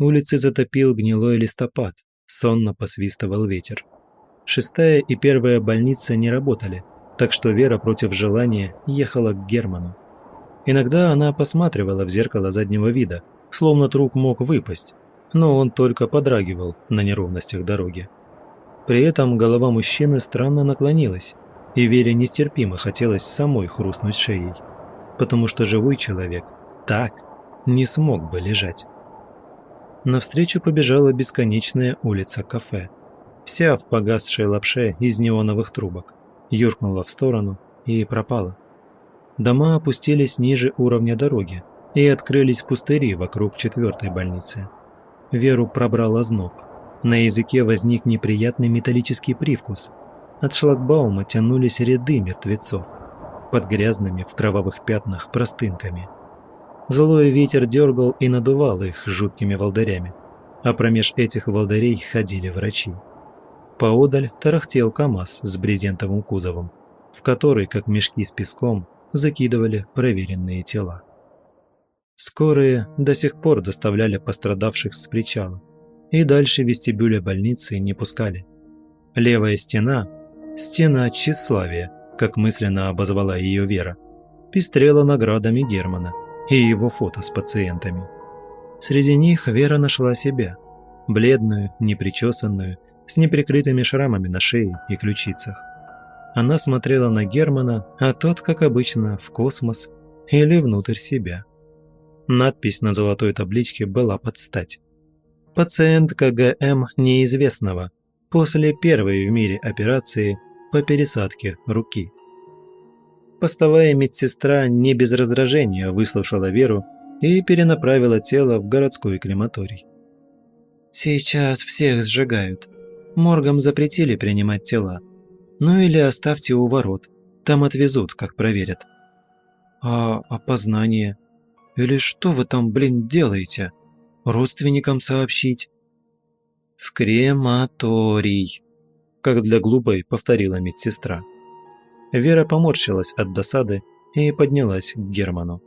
Улицы затопил гнилой листопад, сонно посвистывал ветер. Шестая и первая больница не работали, так что Вера против желания ехала к Герману. Иногда она посматривала в зеркало заднего вида, словно труп мог выпасть, но он только подрагивал на неровностях дороги. При этом голова мужчины странно наклонилась, и Вере нестерпимо хотелось самой хрустнуть шеей, потому что живой человек так не смог бы лежать. Навстречу побежала бесконечная улица кафе, вся в погасшей лапше из неоновых трубок, юркнула в сторону и пропала. Дома опустились ниже уровня дороги и открылись пустыри вокруг четвертой больницы. Веру пробрал озноб. На языке возник неприятный металлический привкус. От шлагбаума тянулись ряды мертвецов под грязными в кровавых пятнах простынками. Злой ветер дергал и надувал их жуткими волдырями, а промеж этих волдырей ходили врачи. Поодаль тарахтел КамАЗ с брезентовым кузовом, в который, как мешки с песком, закидывали проверенные тела. Скорые до сих пор доставляли пострадавших с причала и дальше вестибюля больницы не пускали. Левая стена – стена тщеславия, как мысленно обозвала ее Вера, пестрела наградами Германа и его фото с пациентами. Среди них Вера нашла себя, бледную, непричесанную, с неприкрытыми шрамами на шее и ключицах. Она смотрела на Германа, а тот, как обычно, в космос или внутрь себя. Надпись на золотой табличке была под стать. Пациентка ГМ неизвестного после первой в мире операции по пересадке руки. Постовая медсестра не без раздражения выслушала Веру и перенаправила тело в городской крематорий. «Сейчас всех сжигают. Моргам запретили принимать тела. Ну или оставьте у ворот, там отвезут, как проверят». «А опознание?» Или что вы там, блин, делаете? Родственникам сообщить?» «В крематорий», – как для глупой повторила медсестра. Вера поморщилась от досады и поднялась к Герману.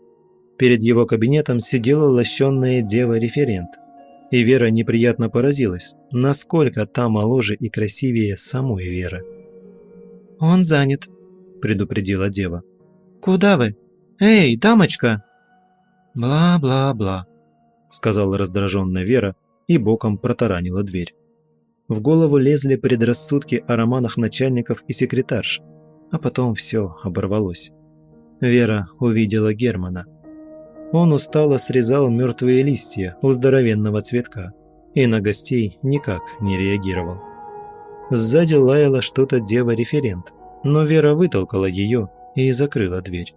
Перед его кабинетом сидела лощенная дева-референт, и Вера неприятно поразилась, насколько та моложе и красивее самой Веры. «Он занят», – предупредила дева. «Куда вы? Эй, дамочка!» «Бла-бла-бла», – сказала раздраженная Вера и боком протаранила дверь. В голову лезли предрассудки о романах начальников и секретарш, а потом все оборвалось. Вера увидела Германа. Он устало срезал мертвые листья у здоровенного цветка и на гостей никак не реагировал. Сзади лаяла что-то дева-референт, но Вера вытолкала ее и закрыла дверь.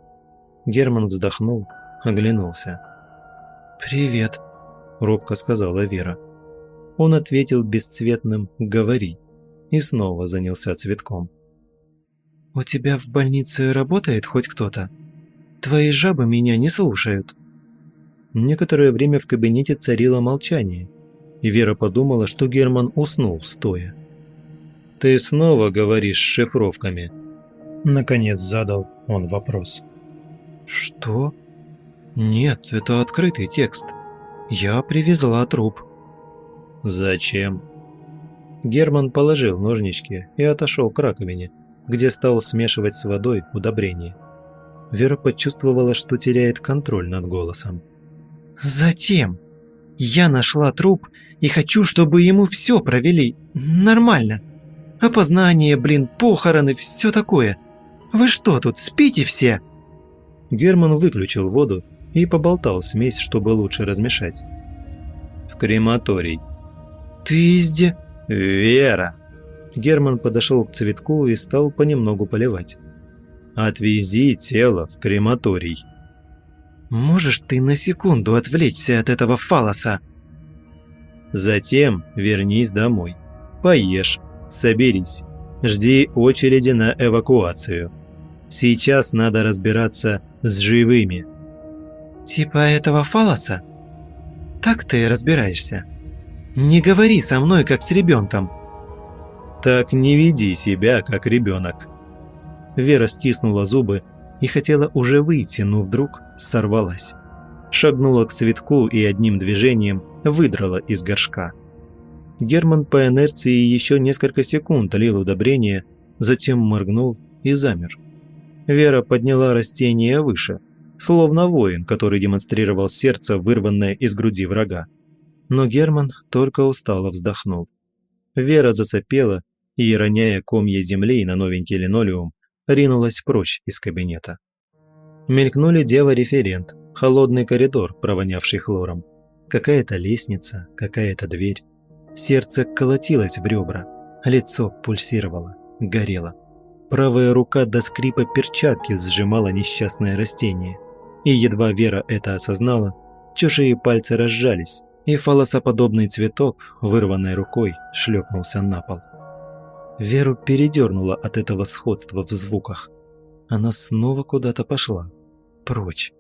Герман вздохнул оглянулся. «Привет», – робко сказала Вера. Он ответил бесцветным «говори» и снова занялся цветком. «У тебя в больнице работает хоть кто-то? Твои жабы меня не слушают». Некоторое время в кабинете царило молчание, и Вера подумала, что Герман уснул стоя. «Ты снова говоришь шифровками?» Наконец задал он вопрос. «Что?» «Нет, это открытый текст. Я привезла труп». «Зачем?» Герман положил ножнички и отошел к раковине, где стал смешивать с водой удобрение. Вера почувствовала, что теряет контроль над голосом. «Затем я нашла труп и хочу, чтобы ему все провели нормально. Опознание, блин, похороны, все такое. Вы что тут, спите все?» Герман выключил воду и поболтал смесь, чтобы лучше размешать. «В крематорий». «Ты изде...» «Вера!» Герман подошел к цветку и стал понемногу поливать. «Отвези тело в крематорий». «Можешь ты на секунду отвлечься от этого фалоса?» «Затем вернись домой. Поешь, соберись, жди очереди на эвакуацию. Сейчас надо разбираться с живыми». «Типа этого фалоса? Так ты разбираешься? Не говори со мной, как с ребенком!» «Так не веди себя, как ребенок!» Вера стиснула зубы и хотела уже выйти, но вдруг сорвалась. шагнула к цветку и одним движением выдрала из горшка. Герман по инерции еще несколько секунд лил удобрение, затем моргнул и замер. Вера подняла растение выше, словно воин, который демонстрировал сердце, вырванное из груди врага. Но Герман только устало вздохнул. Вера засопела и, роняя комья земли на новенький линолеум, ринулась прочь из кабинета. Мелькнули дева-референт, холодный коридор, провонявший хлором. Какая-то лестница, какая-то дверь. Сердце колотилось в ребра, лицо пульсировало, горело. Правая рука до скрипа перчатки сжимала несчастное растение. И едва Вера это осознала, чужие пальцы разжались, и фалосоподобный цветок, вырванной рукой, шлепнулся на пол. Веру передернуло от этого сходства в звуках. Она снова куда-то пошла. Прочь,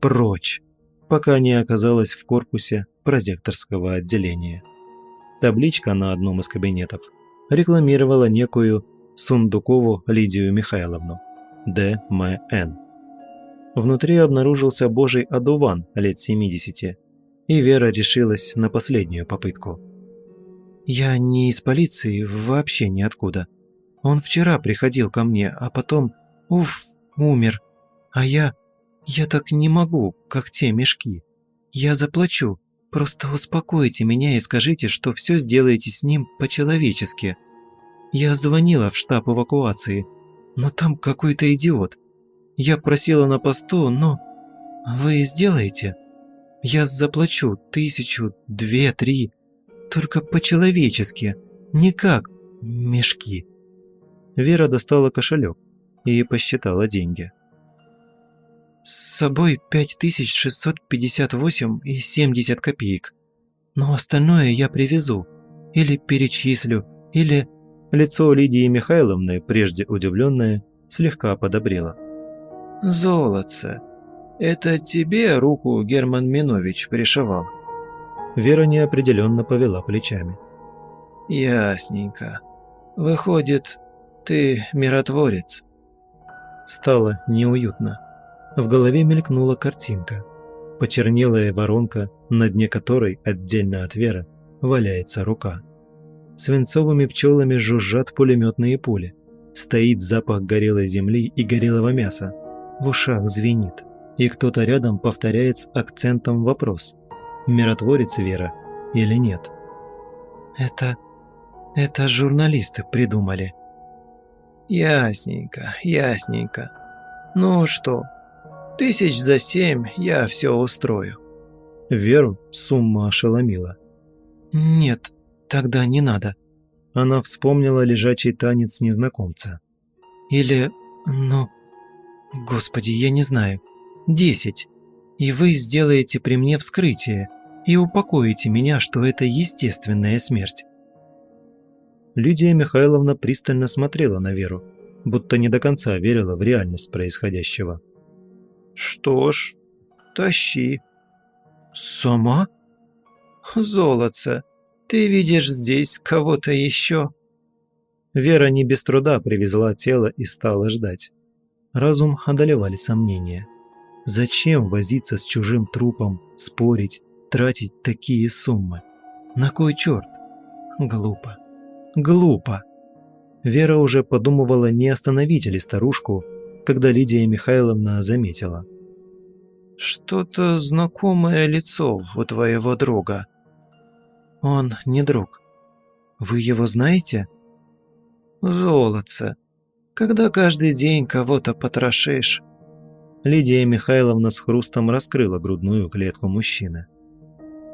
прочь, пока не оказалась в корпусе прозекторского отделения. Табличка на одном из кабинетов рекламировала некую Сундукову Лидию Михайловну, ДМН. Внутри обнаружился божий одуван лет 70, и Вера решилась на последнюю попытку. «Я не из полиции, вообще ниоткуда. Он вчера приходил ко мне, а потом, уф, умер. А я... я так не могу, как те мешки. Я заплачу, просто успокойте меня и скажите, что все сделаете с ним по-человечески. Я звонила в штаб эвакуации, но там какой-то идиот. Я просила на посту, но... Вы сделаете? Я заплачу тысячу, две, три. Только по-человечески, не как мешки. Вера достала кошелек и посчитала деньги. С собой 5658 и 70 копеек. Но остальное я привезу. Или перечислю, или Лицо Лидии Михайловны, прежде удивленное, слегка подобрело. «Золотце, это тебе руку Герман Минович пришивал?» Вера неопределенно повела плечами. «Ясненько. Выходит, ты миротворец». Стало неуютно. В голове мелькнула картинка. Почернелая воронка, на дне которой, отдельно от Веры, валяется рука. Свинцовыми пчелами жужжат пулеметные пули. Стоит запах горелой земли и горелого мяса. В ушах звенит. И кто-то рядом повторяет с акцентом вопрос. Миротворец Вера или нет? Это... это журналисты придумали. Ясненько, ясненько. Ну что, тысяч за семь я все устрою. Веру сумма ошеломила. Нет, Тогда не надо. Она вспомнила лежачий танец незнакомца. Или, ну, господи, я не знаю, десять. И вы сделаете при мне вскрытие и упокоите меня, что это естественная смерть. Лидия Михайловна пристально смотрела на Веру, будто не до конца верила в реальность происходящего. «Что ж, тащи». «Сама?» «Золотце, ты видишь здесь кого-то еще?» Вера не без труда привезла тело и стала ждать. Разум одолевали сомнения. Зачем возиться с чужим трупом, спорить, тратить такие суммы? На кой черт? Глупо. Глупо. Вера уже подумывала, не остановить ли старушку, когда Лидия Михайловна заметила. «Что-то знакомое лицо у твоего друга», он не друг. Вы его знаете? Золотце. Когда каждый день кого-то потрошишь. Лидия Михайловна с хрустом раскрыла грудную клетку мужчины.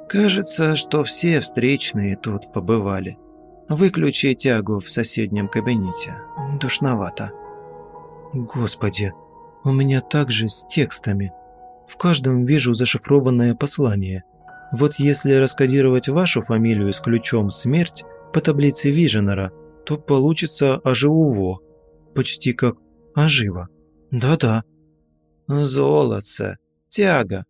Кажется, что все встречные тут побывали. Выключи тягу в соседнем кабинете. Душновато. Господи, у меня также с текстами. В каждом вижу зашифрованное послание. Вот если раскодировать вашу фамилию с ключом «Смерть» по таблице Виженера, то получится «Оживуво», почти как «Ожива». Да-да. Золотце, тяга.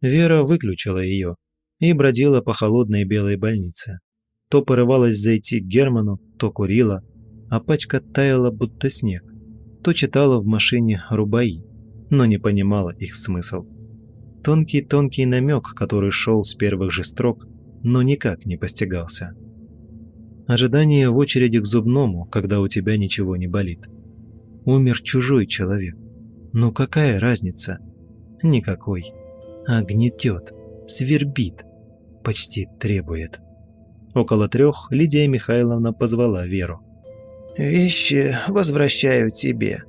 Вера выключила ее и бродила по холодной белой больнице. То порывалась зайти к Герману, то курила, а пачка таяла, будто снег. То читала в машине рубаи, но не понимала их смысл. Тонкий-тонкий намек, который шел с первых же строк, но никак не постигался. Ожидание в очереди к зубному, когда у тебя ничего не болит. Умер чужой человек. Ну какая разница? Никакой. А гнетет, свербит, почти требует. Около трех Лидия Михайловна позвала Веру. «Вещи возвращаю тебе.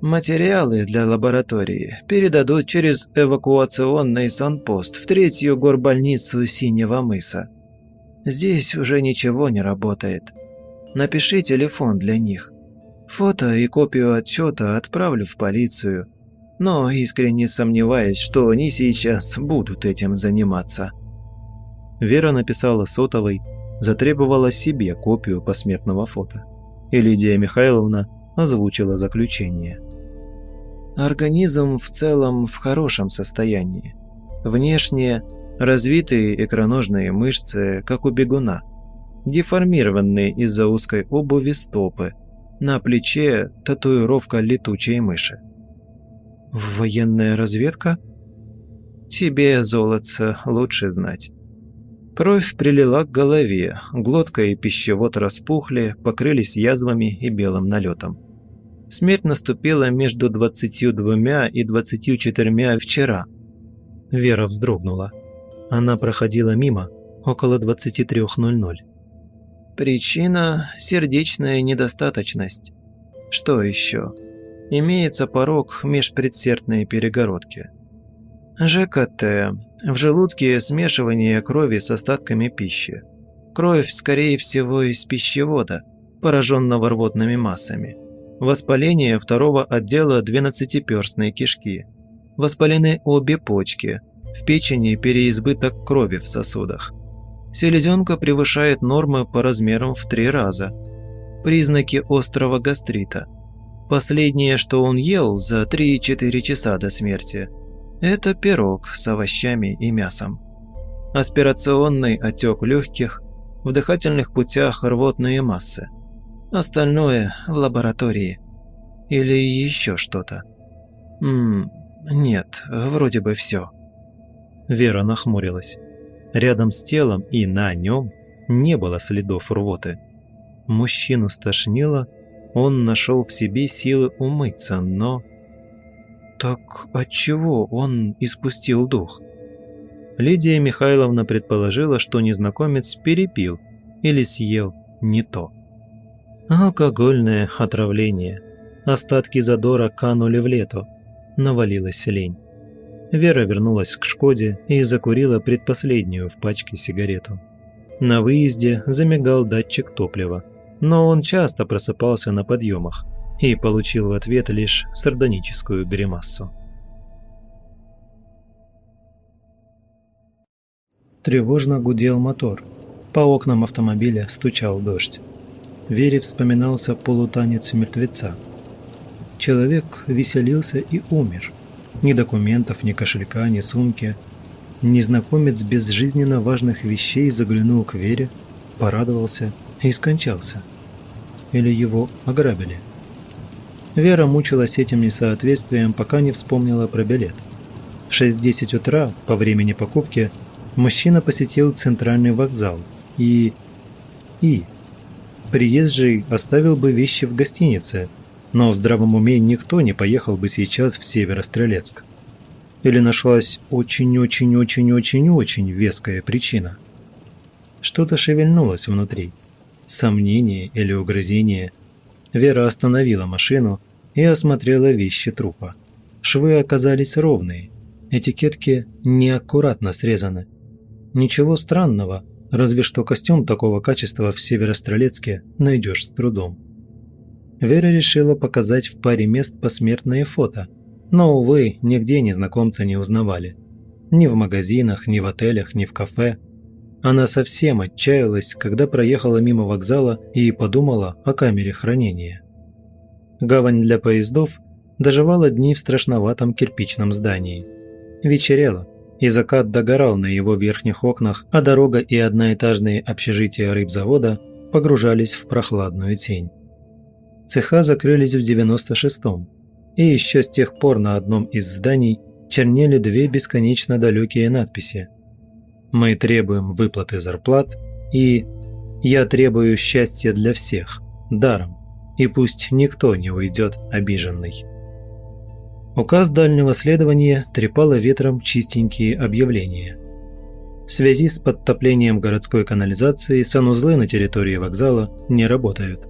Материалы для лаборатории передадут через эвакуационный санпост в третью горбольницу Синего мыса. Здесь уже ничего не работает. Напиши телефон для них. Фото и копию отчета отправлю в полицию. Но искренне сомневаюсь, что они сейчас будут этим заниматься». Вера написала сотовой, затребовала себе копию посмертного фото. И Лидия Михайловна озвучила заключение. Организм в целом в хорошем состоянии. Внешне развитые икроножные мышцы, как у бегуна. Деформированные из-за узкой обуви стопы. На плече татуировка летучей мыши. «Военная разведка?» «Тебе, золотце, лучше знать». Кровь прилила к голове, глотка и пищевод распухли, покрылись язвами и белым налетом. Смерть наступила между 22 и 24 вчера. Вера вздрогнула. Она проходила мимо около 23.00. Причина – сердечная недостаточность. Что еще? Имеется порог межпредсердной перегородки. ЖКТ в желудке смешивание крови с остатками пищи. Кровь, скорее всего, из пищевода, пораженного рвотными массами. Воспаление второго отдела двенадцатиперстной кишки. Воспалены обе почки. В печени переизбыток крови в сосудах. Селезенка превышает нормы по размерам в три раза. Признаки острого гастрита. Последнее, что он ел за 3-4 часа до смерти – это пирог с овощами и мясом. Аспирационный отек легких, в дыхательных путях рвотные массы. Остальное в лаборатории. Или еще что-то. Ммм, нет, вроде бы все. Вера нахмурилась. Рядом с телом и на нем не было следов рвоты. Мужчину стошнило, он нашел в себе силы умыться, но так отчего он испустил дух? Лидия Михайловна предположила, что незнакомец перепил или съел не то. Алкогольное отравление. Остатки задора канули в лету. Навалилась лень. Вера вернулась к Шкоде и закурила предпоследнюю в пачке сигарету. На выезде замигал датчик топлива, но он часто просыпался на подъемах и получил в ответ лишь сардоническую гримасу. Тревожно гудел мотор. По окнам автомобиля стучал дождь. Вере вспоминался полутанец мертвеца. Человек веселился и умер. Ни документов, ни кошелька, ни сумки. Незнакомец без жизненно важных вещей заглянул к Вере, порадовался и скончался. Или его ограбили. Вера мучилась этим несоответствием, пока не вспомнила про билет. В 6.10 утра, по времени покупки, мужчина посетил центральный вокзал и... и... Приезжий оставил бы вещи в гостинице, но в здравом уме никто не поехал бы сейчас в Северострелецк. Или нашлась очень-очень-очень-очень-очень веская причина. Что-то шевельнулось внутри. Сомнение или угрызение – Вера остановила машину и осмотрела вещи трупа. Швы оказались ровные, этикетки неаккуратно срезаны. Ничего странного, разве что костюм такого качества в Северострелецке найдешь с трудом. Вера решила показать в паре мест посмертные фото, но, увы, нигде незнакомца не узнавали. Ни в магазинах, ни в отелях, ни в кафе – она совсем отчаялась, когда проехала мимо вокзала и подумала о камере хранения. Гавань для поездов доживала дни в страшноватом кирпичном здании. Вечерело, и закат догорал на его верхних окнах, а дорога и одноэтажные общежития рыбзавода погружались в прохладную тень. Цеха закрылись в 96-м, и еще с тех пор на одном из зданий чернели две бесконечно далекие надписи. «Мы требуем выплаты зарплат» и «Я требую счастья для всех, даром, и пусть никто не уйдет обиженный». Указ дальнего следования трепало ветром чистенькие объявления. В связи с подтоплением городской канализации санузлы на территории вокзала не работают.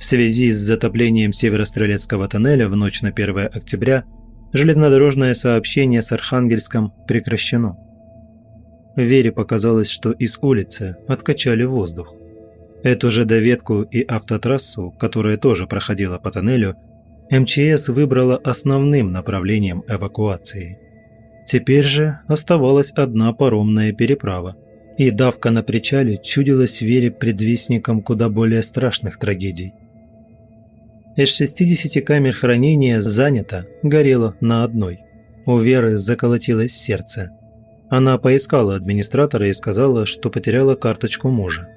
В связи с затоплением Северострелецкого тоннеля в ночь на 1 октября железнодорожное сообщение с Архангельском прекращено. Вере показалось, что из улицы откачали воздух. Эту же доветку и автотрассу, которая тоже проходила по тоннелю, МЧС выбрала основным направлением эвакуации. Теперь же оставалась одна паромная переправа, и давка на причале чудилась Вере предвестником куда более страшных трагедий. Из 60 камер хранения занято, горело на одной. У Веры заколотилось сердце. Она поискала администратора и сказала, что потеряла карточку мужа.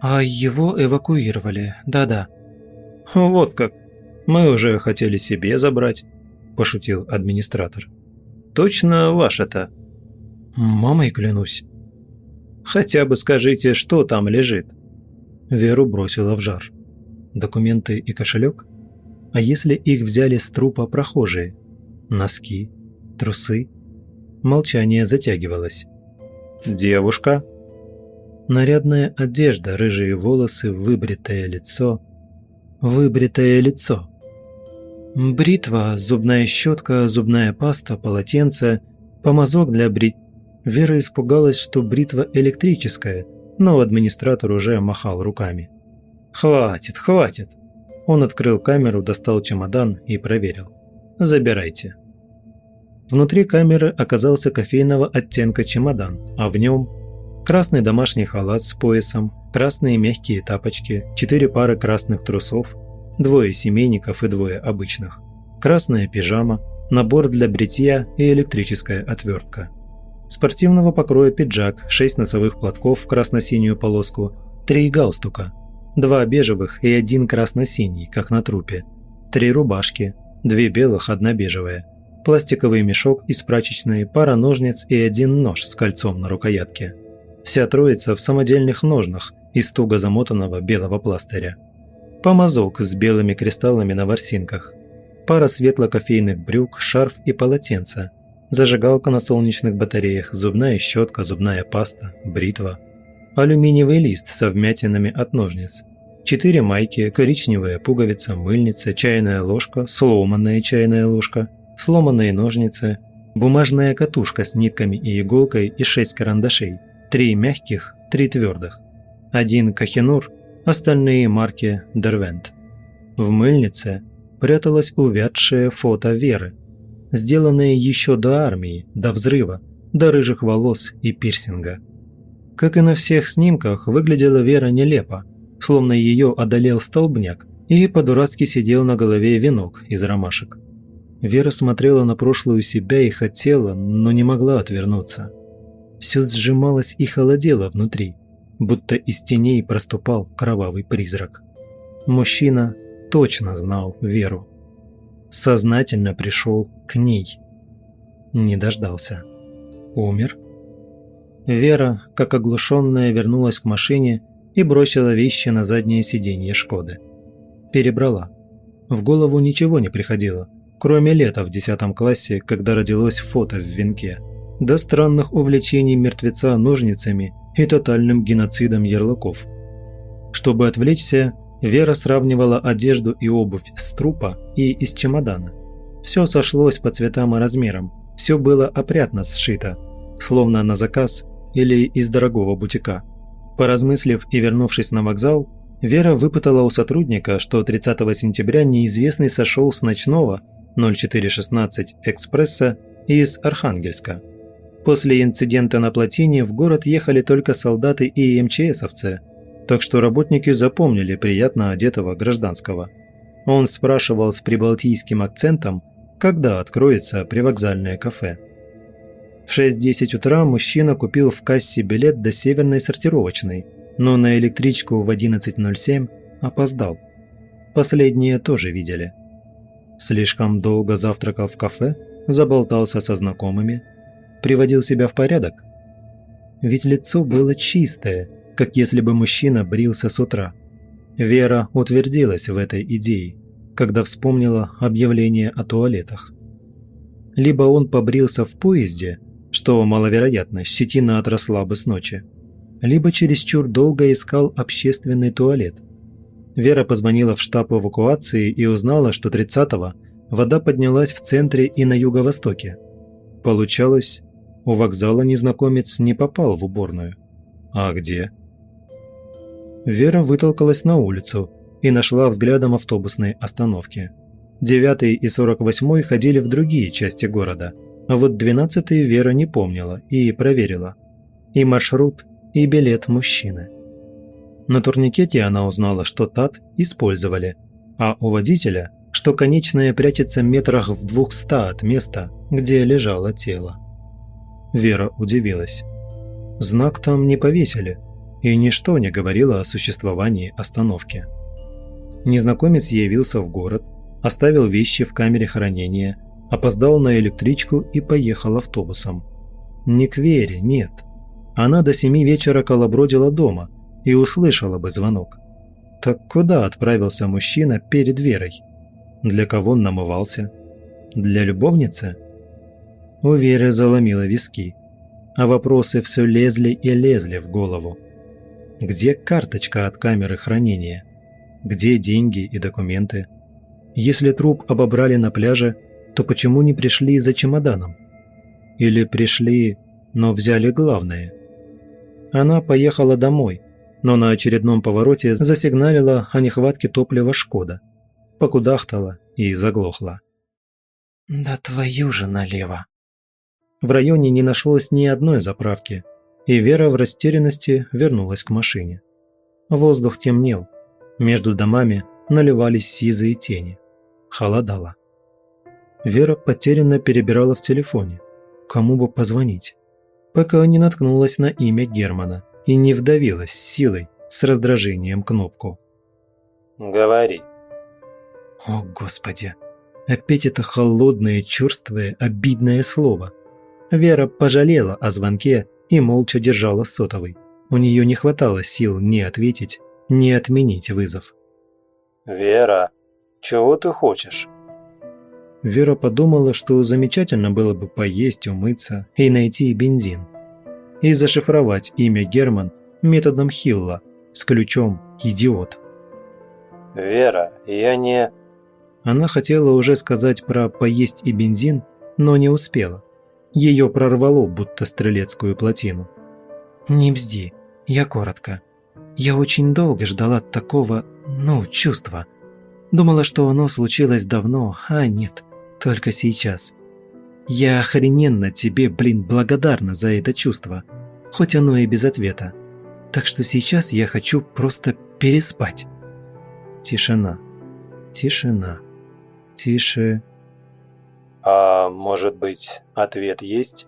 «А его эвакуировали, да-да». «Вот как. Мы уже хотели себе забрать», – пошутил администратор. «Точно ваше-то?» «Мамой клянусь». «Хотя бы скажите, что там лежит?» Веру бросила в жар. Документы и кошелек? А если их взяли с трупа прохожие? Носки? Трусы? Молчание затягивалось. «Девушка?» Нарядная одежда, рыжие волосы, выбритое лицо. Выбритое лицо. Бритва, зубная щетка, зубная паста, полотенце, помазок для брит... Вера испугалась, что бритва электрическая, но администратор уже махал руками. «Хватит, хватит!» Он открыл камеру, достал чемодан и проверил. «Забирайте». Внутри камеры оказался кофейного оттенка чемодан, а в нем красный домашний халат с поясом, красные мягкие тапочки, четыре пары красных трусов, двое семейников и двое обычных, красная пижама, набор для бритья и электрическая отвертка. Спортивного покроя пиджак, шесть носовых платков в красно-синюю полоску, три галстука, два бежевых и один красно-синий, как на трупе, три рубашки, две белых, одна бежевая, пластиковый мешок из прачечной, пара ножниц и один нож с кольцом на рукоятке. Вся троица в самодельных ножнах из туго замотанного белого пластыря. Помазок с белыми кристаллами на ворсинках. Пара светло-кофейных брюк, шарф и полотенце. Зажигалка на солнечных батареях, зубная щетка, зубная паста, бритва – алюминиевый лист со вмятинами от ножниц, четыре майки, коричневая пуговица, мыльница, чайная ложка, сломанная чайная ложка, сломанные ножницы, бумажная катушка с нитками и иголкой и шесть карандашей, три мягких, три твердых, один кахенур, остальные марки Дервент. В мыльнице пряталось увядшее фото Веры, сделанное еще до армии, до взрыва, до рыжих волос и пирсинга. Как и на всех снимках, выглядела Вера нелепо, словно ее одолел столбняк, и по-дурацки сидел на голове венок из ромашек. Вера смотрела на прошлую себя и хотела, но не могла отвернуться. Все сжималось и холодело внутри, будто из теней проступал кровавый призрак. Мужчина точно знал Веру. Сознательно пришел к ней. Не дождался. Умер? Вера, как оглушенная, вернулась к машине и бросила вещи на заднее сиденье «Шкоды». Перебрала. В голову ничего не приходило, кроме лета в 10 классе, когда родилось фото в венке, до странных увлечений мертвеца ножницами и тотальным геноцидом ярлыков. Чтобы отвлечься, Вера сравнивала одежду и обувь с трупа и из чемодана. Все сошлось по цветам и размерам, все было опрятно сшито, словно на заказ или из дорогого бутика. Поразмыслив и вернувшись на вокзал, Вера выпытала у сотрудника, что 30 сентября неизвестный сошел с ночного 0416 экспресса из Архангельска. После инцидента на плотине в город ехали только солдаты и МЧСовцы, так что работники запомнили приятно одетого гражданского. Он спрашивал с прибалтийским акцентом, когда откроется привокзальное кафе. В 6.10 утра мужчина купил в кассе билет до северной сортировочной, но на электричку в 11.07 опоздал. Последние тоже видели. Слишком долго завтракал в кафе, Заболтался со знакомыми? Приводил себя в порядок? Ведь лицо было чистое, как если бы мужчина брился с утра. Вера утвердилась в этой идее, когда вспомнила объявление о туалетах. Либо он побрился в поезде, что маловероятно, щетина отросла бы с ночи, либо чересчур долго искал общественный туалет. Вера позвонила в штаб эвакуации и узнала, что 30-го вода поднялась в центре и на юго-востоке. Получалось, у вокзала незнакомец не попал в уборную. А где? Вера вытолкалась на улицу и нашла взглядом автобусные остановки. Девятый и сорок восьмой ходили в другие части города, вот двенадцатый Вера не помнила и проверила. И маршрут, и билет мужчины. На турникете она узнала, что ТАТ использовали, а у водителя, что конечная прячется метрах в двухста от места, где лежало тело. Вера удивилась. Знак там не повесили, и ничто не говорило о существовании остановки. Незнакомец явился в город, оставил вещи в камере хранения, опоздал на электричку и поехал автобусом. Не к Вере, нет. Она до семи вечера колобродила дома и услышала бы звонок. Так куда отправился мужчина перед Верой? Для кого он намывался? Для любовницы? У Веры заломило виски, а вопросы все лезли и лезли в голову. Где карточка от камеры хранения? Где деньги и документы? Если труп обобрали на пляже, то почему не пришли за чемоданом? Или пришли, но взяли главное? Она поехала домой, но на очередном повороте засигналила о нехватке топлива «Шкода». Покудахтала и заглохла. «Да твою же налево!» В районе не нашлось ни одной заправки, и Вера в растерянности вернулась к машине. Воздух темнел, между домами наливались сизые тени. Холодало. Вера потерянно перебирала в телефоне. Кому бы позвонить? Пока не наткнулась на имя Германа и не вдавилась силой с раздражением кнопку. «Говори». О, Господи! Опять это холодное, черствое, обидное слово. Вера пожалела о звонке и молча держала сотовый. У нее не хватало сил ни ответить, ни отменить вызов. «Вера, чего ты хочешь?» Вера подумала, что замечательно было бы поесть, умыться и найти бензин. И зашифровать имя Герман методом Хилла с ключом «Идиот». «Вера, я не...» Она хотела уже сказать про «поесть и бензин», но не успела. Ее прорвало, будто стрелецкую плотину. «Не бзди, я коротко. Я очень долго ждала такого, ну, чувства. Думала, что оно случилось давно, а нет, только сейчас. Я охрененно тебе, блин, благодарна за это чувство, хоть оно и без ответа. Так что сейчас я хочу просто переспать». Тишина. Тишина. Тише. А может быть, ответ есть?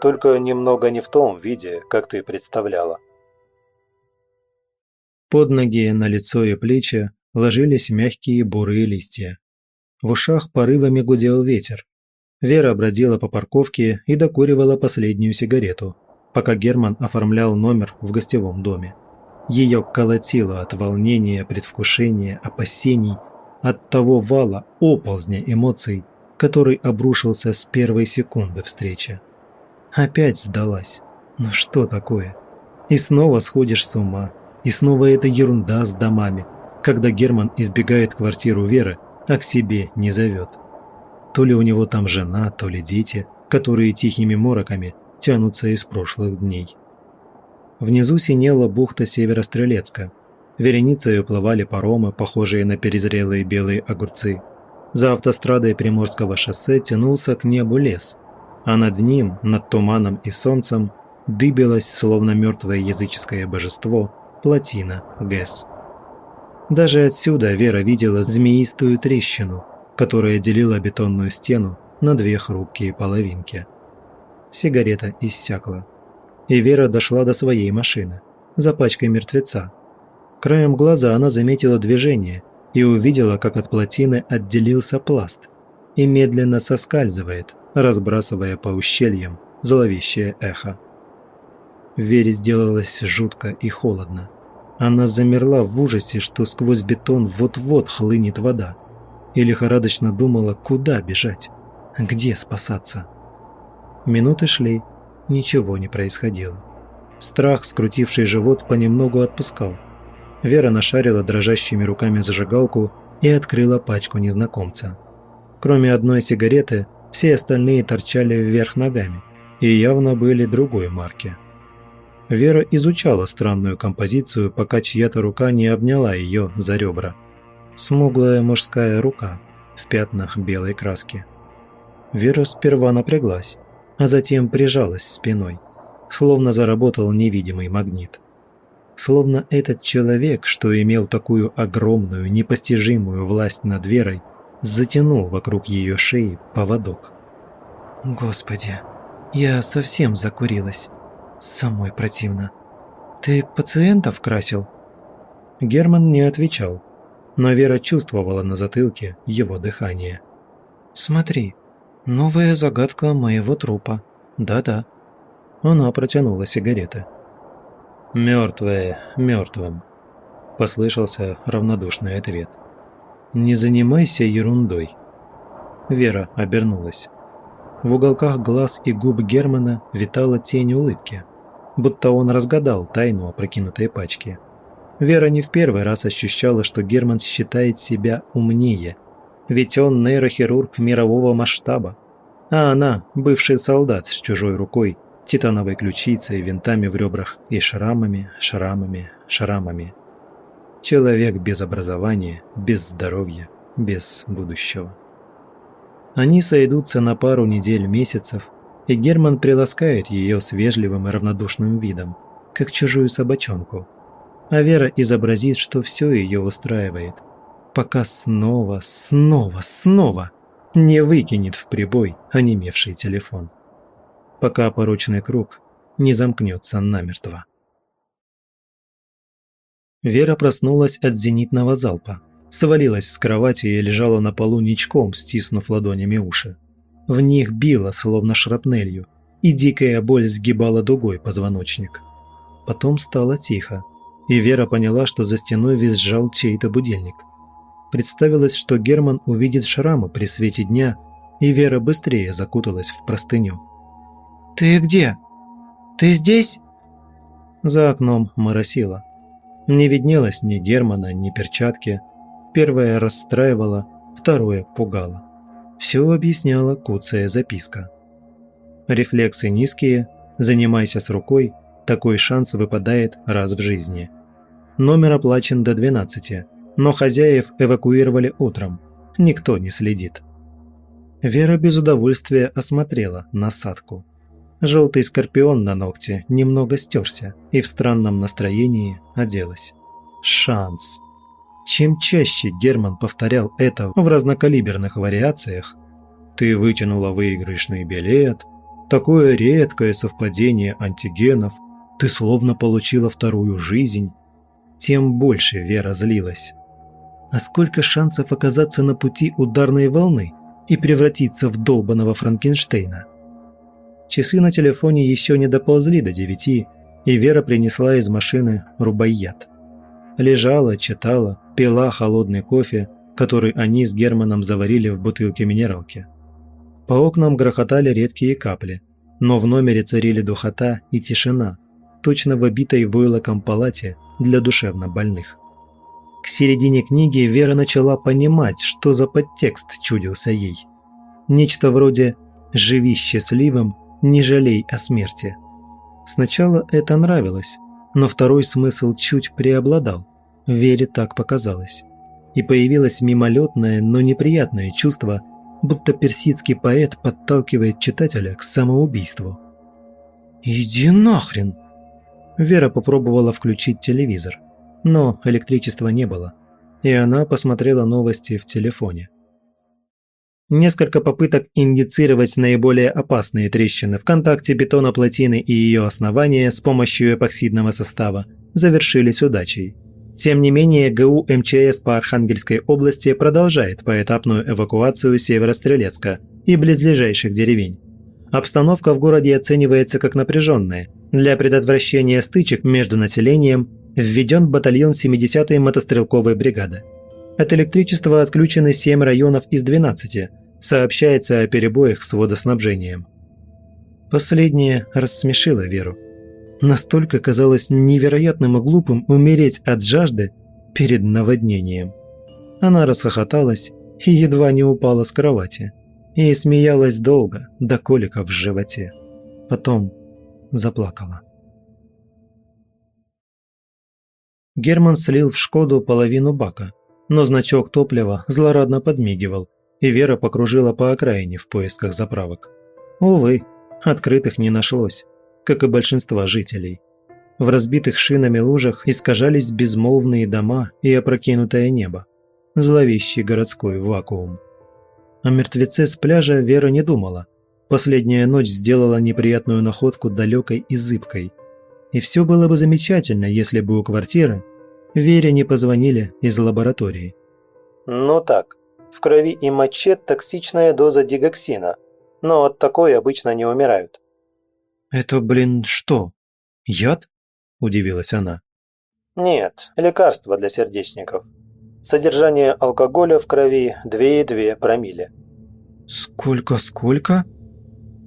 Только немного не в том виде, как ты представляла. Под ноги, на лицо и плечи ложились мягкие бурые листья. В ушах порывами гудел ветер. Вера бродила по парковке и докуривала последнюю сигарету, пока Герман оформлял номер в гостевом доме. Ее колотило от волнения, предвкушения, опасений, от того вала оползня эмоций, который обрушился с первой секунды встречи. Опять сдалась. Ну что такое? И снова сходишь с ума. И снова эта ерунда с домами, когда Герман избегает квартиру Веры, а к себе не зовет. То ли у него там жена, то ли дети, которые тихими мороками тянутся из прошлых дней. Внизу синела бухта Северострелецка. Вереницей уплывали паромы, похожие на перезрелые белые огурцы. За автострадой Приморского шоссе тянулся к небу лес, а над ним, над туманом и солнцем, дыбилось, словно мертвое языческое божество, плотина ГЭС. Даже отсюда Вера видела змеистую трещину, которая делила бетонную стену на две хрупкие половинки. Сигарета иссякла, и Вера дошла до своей машины, за пачкой мертвеца. Краем глаза она заметила движение – и увидела, как от плотины отделился пласт. и медленно соскальзывает, разбрасывая по ущельям зловещее эхо. Вере сделалось жутко и холодно. Она замерла в ужасе, что сквозь бетон вот-вот хлынет вода, и лихорадочно думала, куда бежать, где спасаться. Минуты шли, ничего не происходило. Страх, скрутивший живот, понемногу отпускал. Вера нашарила дрожащими руками зажигалку и открыла пачку незнакомца. Кроме одной сигареты, все остальные торчали вверх ногами и явно были другой марки. Вера изучала странную композицию, пока чья-то рука не обняла ее за ребра. Смуглая мужская рука в пятнах белой краски. Вера сперва напряглась, а затем прижалась спиной, словно заработал невидимый магнит. Словно этот человек, что имел такую огромную, непостижимую власть над Верой, затянул вокруг ее шеи поводок. «Господи, я совсем закурилась. Самой противно. Ты пациентов красил?» Герман не отвечал, но Вера чувствовала на затылке его дыхание. «Смотри, новая загадка моего трупа. Да-да». Она протянула сигареты. «Мертвые мертвым», – послышался равнодушный ответ. «Не занимайся ерундой». Вера обернулась. В уголках глаз и губ Германа витала тень улыбки, будто он разгадал тайну опрокинутой пачки. Вера не в первый раз ощущала, что Герман считает себя умнее, ведь он нейрохирург мирового масштаба, а она – бывший солдат с чужой рукой, титановой ключицей, винтами в ребрах и шрамами, шрамами, шрамами. Человек без образования, без здоровья, без будущего. Они сойдутся на пару недель месяцев, и Герман приласкает ее с вежливым и равнодушным видом, как чужую собачонку. А Вера изобразит, что все ее устраивает, пока снова, снова, снова не выкинет в прибой онемевший телефон. Пока порочный круг не замкнется намертво. Вера проснулась от зенитного залпа, свалилась с кровати и лежала на полу ничком, стиснув ладонями уши. В них било, словно шрапнелью, и дикая боль сгибала дугой позвоночник. Потом стало тихо, и Вера поняла, что за стеной визжал чей-то будильник. Представилось, что Герман увидит шрамы при свете дня, и Вера быстрее закуталась в простыню. «Ты где? Ты здесь?» За окном моросило. Не виднелось ни Германа, ни перчатки. Первое расстраивало, второе пугало. Все объясняла куцая записка. Рефлексы низкие, занимайся с рукой, такой шанс выпадает раз в жизни. Номер оплачен до 12, но хозяев эвакуировали утром. Никто не следит. Вера без удовольствия осмотрела насадку. Желтый скорпион на ногте немного стерся и в странном настроении оделась. Шанс. Чем чаще Герман повторял это в разнокалиберных вариациях, ты вытянула выигрышный билет, такое редкое совпадение антигенов, ты словно получила вторую жизнь, тем больше Вера злилась. А сколько шансов оказаться на пути ударной волны и превратиться в долбанного Франкенштейна? Часы на телефоне еще не доползли до девяти, и Вера принесла из машины рубайят. Лежала, читала, пила холодный кофе, который они с Германом заварили в бутылке минералки. По окнам грохотали редкие капли, но в номере царили духота и тишина, точно в обитой войлоком палате для душевно больных. К середине книги Вера начала понимать, что за подтекст чудился ей. Нечто вроде «живи счастливым, не жалей о смерти». Сначала это нравилось, но второй смысл чуть преобладал. Вере так показалось. И появилось мимолетное, но неприятное чувство, будто персидский поэт подталкивает читателя к самоубийству. «Иди нахрен!» Вера попробовала включить телевизор, но электричества не было, и она посмотрела новости в телефоне. Несколько попыток индицировать наиболее опасные трещины в контакте бетона плотины и ее основания с помощью эпоксидного состава завершились удачей. Тем не менее, ГУ МЧС по Архангельской области продолжает поэтапную эвакуацию Северострелецка и близлежащих деревень. Обстановка в городе оценивается как напряженная. Для предотвращения стычек между населением введен батальон 70-й мотострелковой бригады. От электричества отключены 7 районов из 12, сообщается о перебоях с водоснабжением. Последнее рассмешило Веру. Настолько казалось невероятным и глупым умереть от жажды перед наводнением. Она расхохоталась и едва не упала с кровати. И смеялась долго, до коликов в животе. Потом заплакала. Герман слил в «Шкоду» половину бака, но значок топлива злорадно подмигивал, и Вера покружила по окраине в поисках заправок. Увы, открытых не нашлось, как и большинства жителей. В разбитых шинами лужах искажались безмолвные дома и опрокинутое небо. Зловещий городской вакуум. О мертвеце с пляжа Вера не думала. Последняя ночь сделала неприятную находку далекой и зыбкой. И все было бы замечательно, если бы у квартиры Вере не позвонили из лаборатории. «Ну так, в крови и моче токсичная доза дигоксина, но от такой обычно не умирают». «Это, блин, что? Яд?» – удивилась она. «Нет, лекарство для сердечников. Содержание алкоголя в крови 2,2 промилле». «Сколько-сколько?»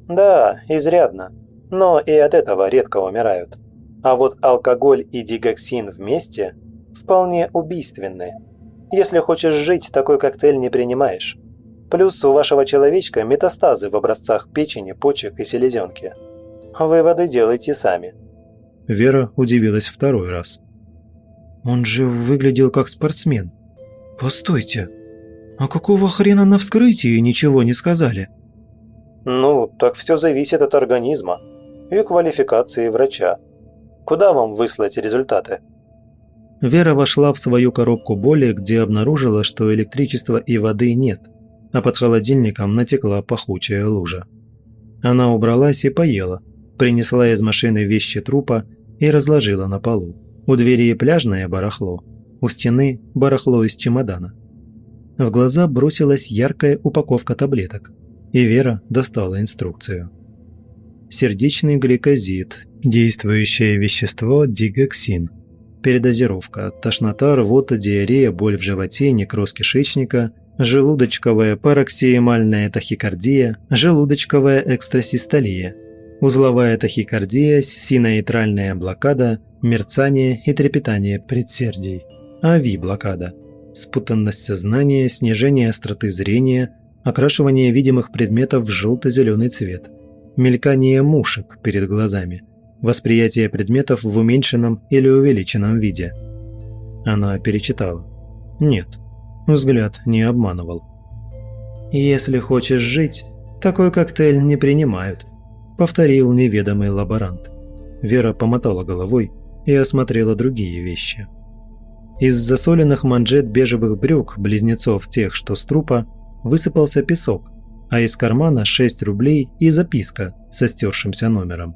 «Да, изрядно. Но и от этого редко умирают. А вот алкоголь и дигоксин вместе вполне убийственны. Если хочешь жить, такой коктейль не принимаешь. Плюс у вашего человечка метастазы в образцах печени, почек и селезенки. Выводы делайте сами». Вера удивилась второй раз. «Он же выглядел как спортсмен. Постойте, а какого хрена на вскрытии ничего не сказали?» «Ну, так все зависит от организма и квалификации врача. Куда вам выслать результаты?» Вера вошла в свою коробку боли, где обнаружила, что электричества и воды нет, а под холодильником натекла пахучая лужа. Она убралась и поела, принесла из машины вещи трупа и разложила на полу. У двери пляжное барахло, у стены барахло из чемодана. В глаза бросилась яркая упаковка таблеток, и Вера достала инструкцию. Сердечный гликозид, действующее вещество дигоксин – передозировка, тошнота, рвота, диарея, боль в животе, некроз кишечника, желудочковая пароксиемальная тахикардия, желудочковая экстрасистолия, узловая тахикардия, синоитральная блокада, мерцание и трепетание предсердий, АВИ-блокада, спутанность сознания, снижение остроты зрения, окрашивание видимых предметов в желто-зеленый цвет, мелькание мушек перед глазами – восприятие предметов в уменьшенном или увеличенном виде. Она перечитала. Нет, взгляд не обманывал. «Если хочешь жить, такой коктейль не принимают», – повторил неведомый лаборант. Вера помотала головой и осмотрела другие вещи. Из засоленных манжет бежевых брюк, близнецов тех, что с трупа, высыпался песок, а из кармана 6 рублей и записка со стершимся номером.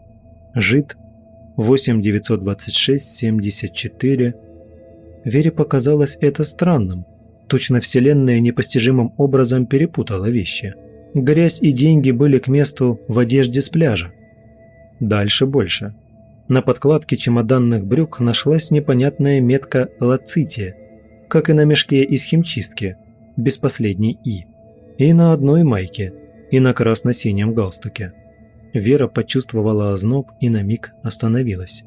Жид 8 926 74. Вере показалось это странным. Точно Вселенная непостижимым образом перепутала вещи. Грязь и деньги были к месту в одежде с пляжа. Дальше больше. На подкладке чемоданных брюк нашлась непонятная метка «Лацития», как и на мешке из химчистки, без последней «и», и на одной майке, и на красно-синем галстуке. Вера почувствовала озноб и на миг остановилась.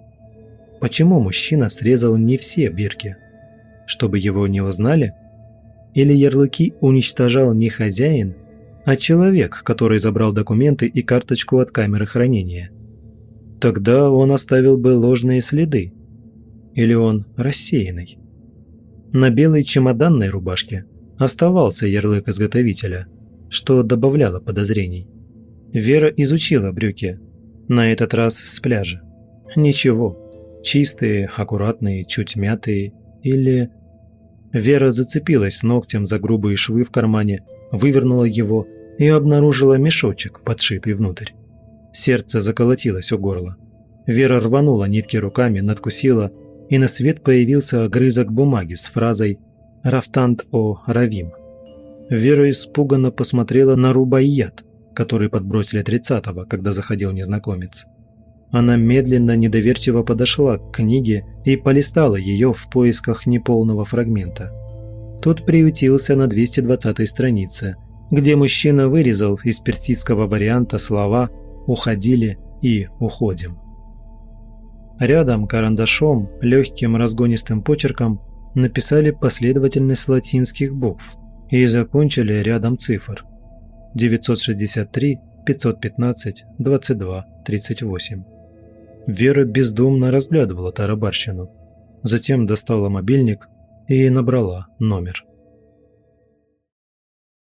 Почему мужчина срезал не все бирки? Чтобы его не узнали? Или ярлыки уничтожал не хозяин, а человек, который забрал документы и карточку от камеры хранения? Тогда он оставил бы ложные следы. Или он рассеянный? На белой чемоданной рубашке оставался ярлык изготовителя, что добавляло подозрений. Вера изучила брюки. На этот раз с пляжа. Ничего. Чистые, аккуратные, чуть мятые. Или... Вера зацепилась ногтем за грубые швы в кармане, вывернула его и обнаружила мешочек, подшитый внутрь. Сердце заколотилось у горла. Вера рванула нитки руками, надкусила и на свет появился огрызок бумаги с фразой «Рафтант о Равим». Вера испуганно посмотрела на рубайят, который подбросили тридцатого, когда заходил незнакомец. Она медленно, недоверчиво подошла к книге и полистала ее в поисках неполного фрагмента. Тот приютился на 220 странице, где мужчина вырезал из персидского варианта слова «уходили» и «уходим». Рядом карандашом, легким разгонистым почерком написали последовательность латинских букв и закончили рядом цифр 963, 515, 22, 38. Вера бездумно разглядывала тарабарщину. Затем достала мобильник и набрала номер.